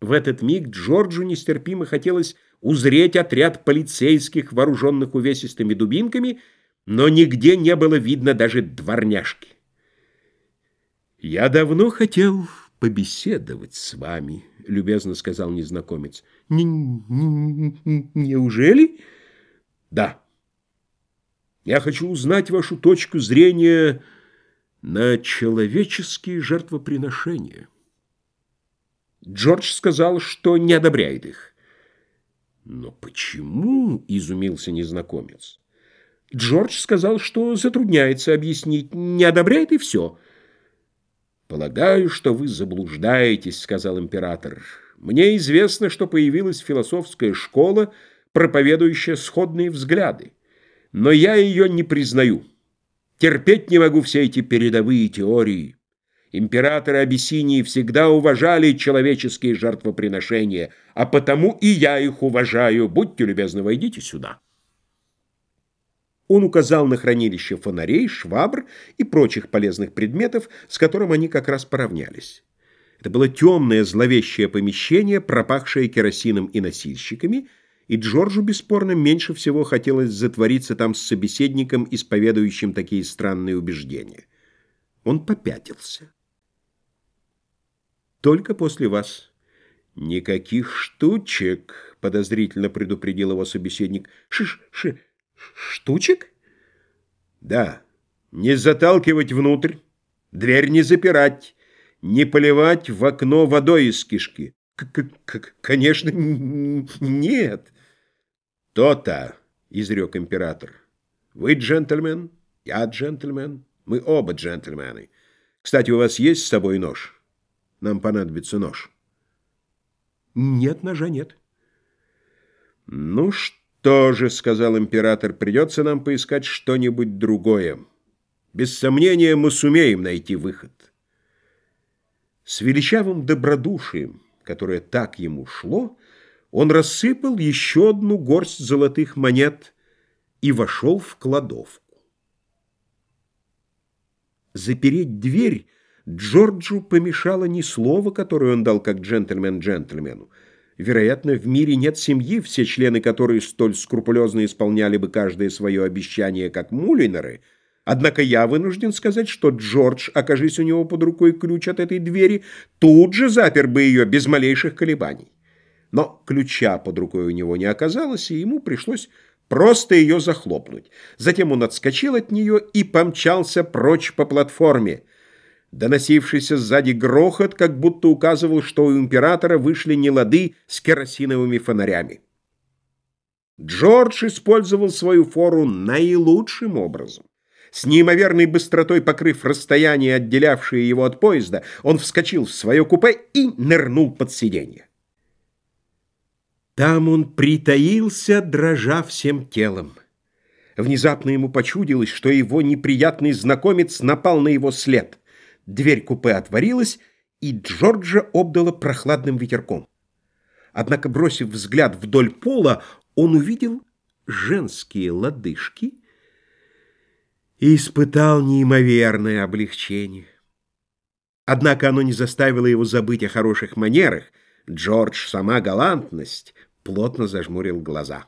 В этот миг Джорджу нестерпимо хотелось узреть отряд полицейских, вооруженных увесистыми дубинками, но нигде не было видно даже дворняжки. «Я давно хотел побеседовать с вами», — любезно сказал незнакомец. «Неужели?» «Да. Я хочу узнать вашу точку зрения на человеческие жертвоприношения». Джордж сказал, что не одобряет их. «Но почему?» — изумился незнакомец. Джордж сказал, что затрудняется объяснить, не одобряет и все. «Полагаю, что вы заблуждаетесь», — сказал император. «Мне известно, что появилась философская школа, проповедующая сходные взгляды. Но я ее не признаю. Терпеть не могу все эти передовые теории». Императоры Абиссинии всегда уважали человеческие жертвоприношения, а потому и я их уважаю. Будьте любезны, войдите сюда. Он указал на хранилище фонарей, швабр и прочих полезных предметов, с которым они как раз поравнялись. Это было темное, зловещее помещение, пропахшее керосином и носильщиками, и Джорджу, бесспорно, меньше всего хотелось затвориться там с собеседником, исповедующим такие странные убеждения. Он попятился. Только после вас. Никаких штучек, подозрительно предупредил его собеседник. Шиш, ши, штучек? Да. Не заталкивать внутрь, дверь не запирать, не поливать в окно водой из кишки. К -к -к Конечно, нет. То-то, изрек император. Вы джентльмен, я джентльмен, мы оба джентльмены. Кстати, у вас есть с собой нож? Нам понадобится нож. Нет, ножа нет. Ну что же, сказал император, придется нам поискать что-нибудь другое. Без сомнения, мы сумеем найти выход. С величавым добродушием, которое так ему шло, он рассыпал еще одну горсть золотых монет и вошел в кладовку. Запереть дверь Джорджу помешало не слово, которое он дал как джентльмен джентльмену. Вероятно, в мире нет семьи, все члены которой столь скрупулезно исполняли бы каждое свое обещание, как Мулинеры. Однако я вынужден сказать, что Джордж, окажись у него под рукой ключ от этой двери, тут же запер бы ее без малейших колебаний. Но ключа под рукой у него не оказалось, и ему пришлось просто ее захлопнуть. Затем он отскочил от нее и помчался прочь по платформе. Доносившийся сзади грохот как будто указывал, что у императора вышли нелады с керосиновыми фонарями. Джордж использовал свою фору наилучшим образом. С неимоверной быстротой покрыв расстояние, отделявшее его от поезда, он вскочил в свое купе и нырнул под сиденье. Там он притаился, дрожа всем телом. Внезапно ему почудилось, что его неприятный знакомец напал на его след — Дверь купе отворилась, и Джорджа обдала прохладным ветерком. Однако, бросив взгляд вдоль пола, он увидел женские лодыжки и испытал неимоверное облегчение. Однако оно не заставило его забыть о хороших манерах. Джордж, сама галантность, плотно зажмурил глаза.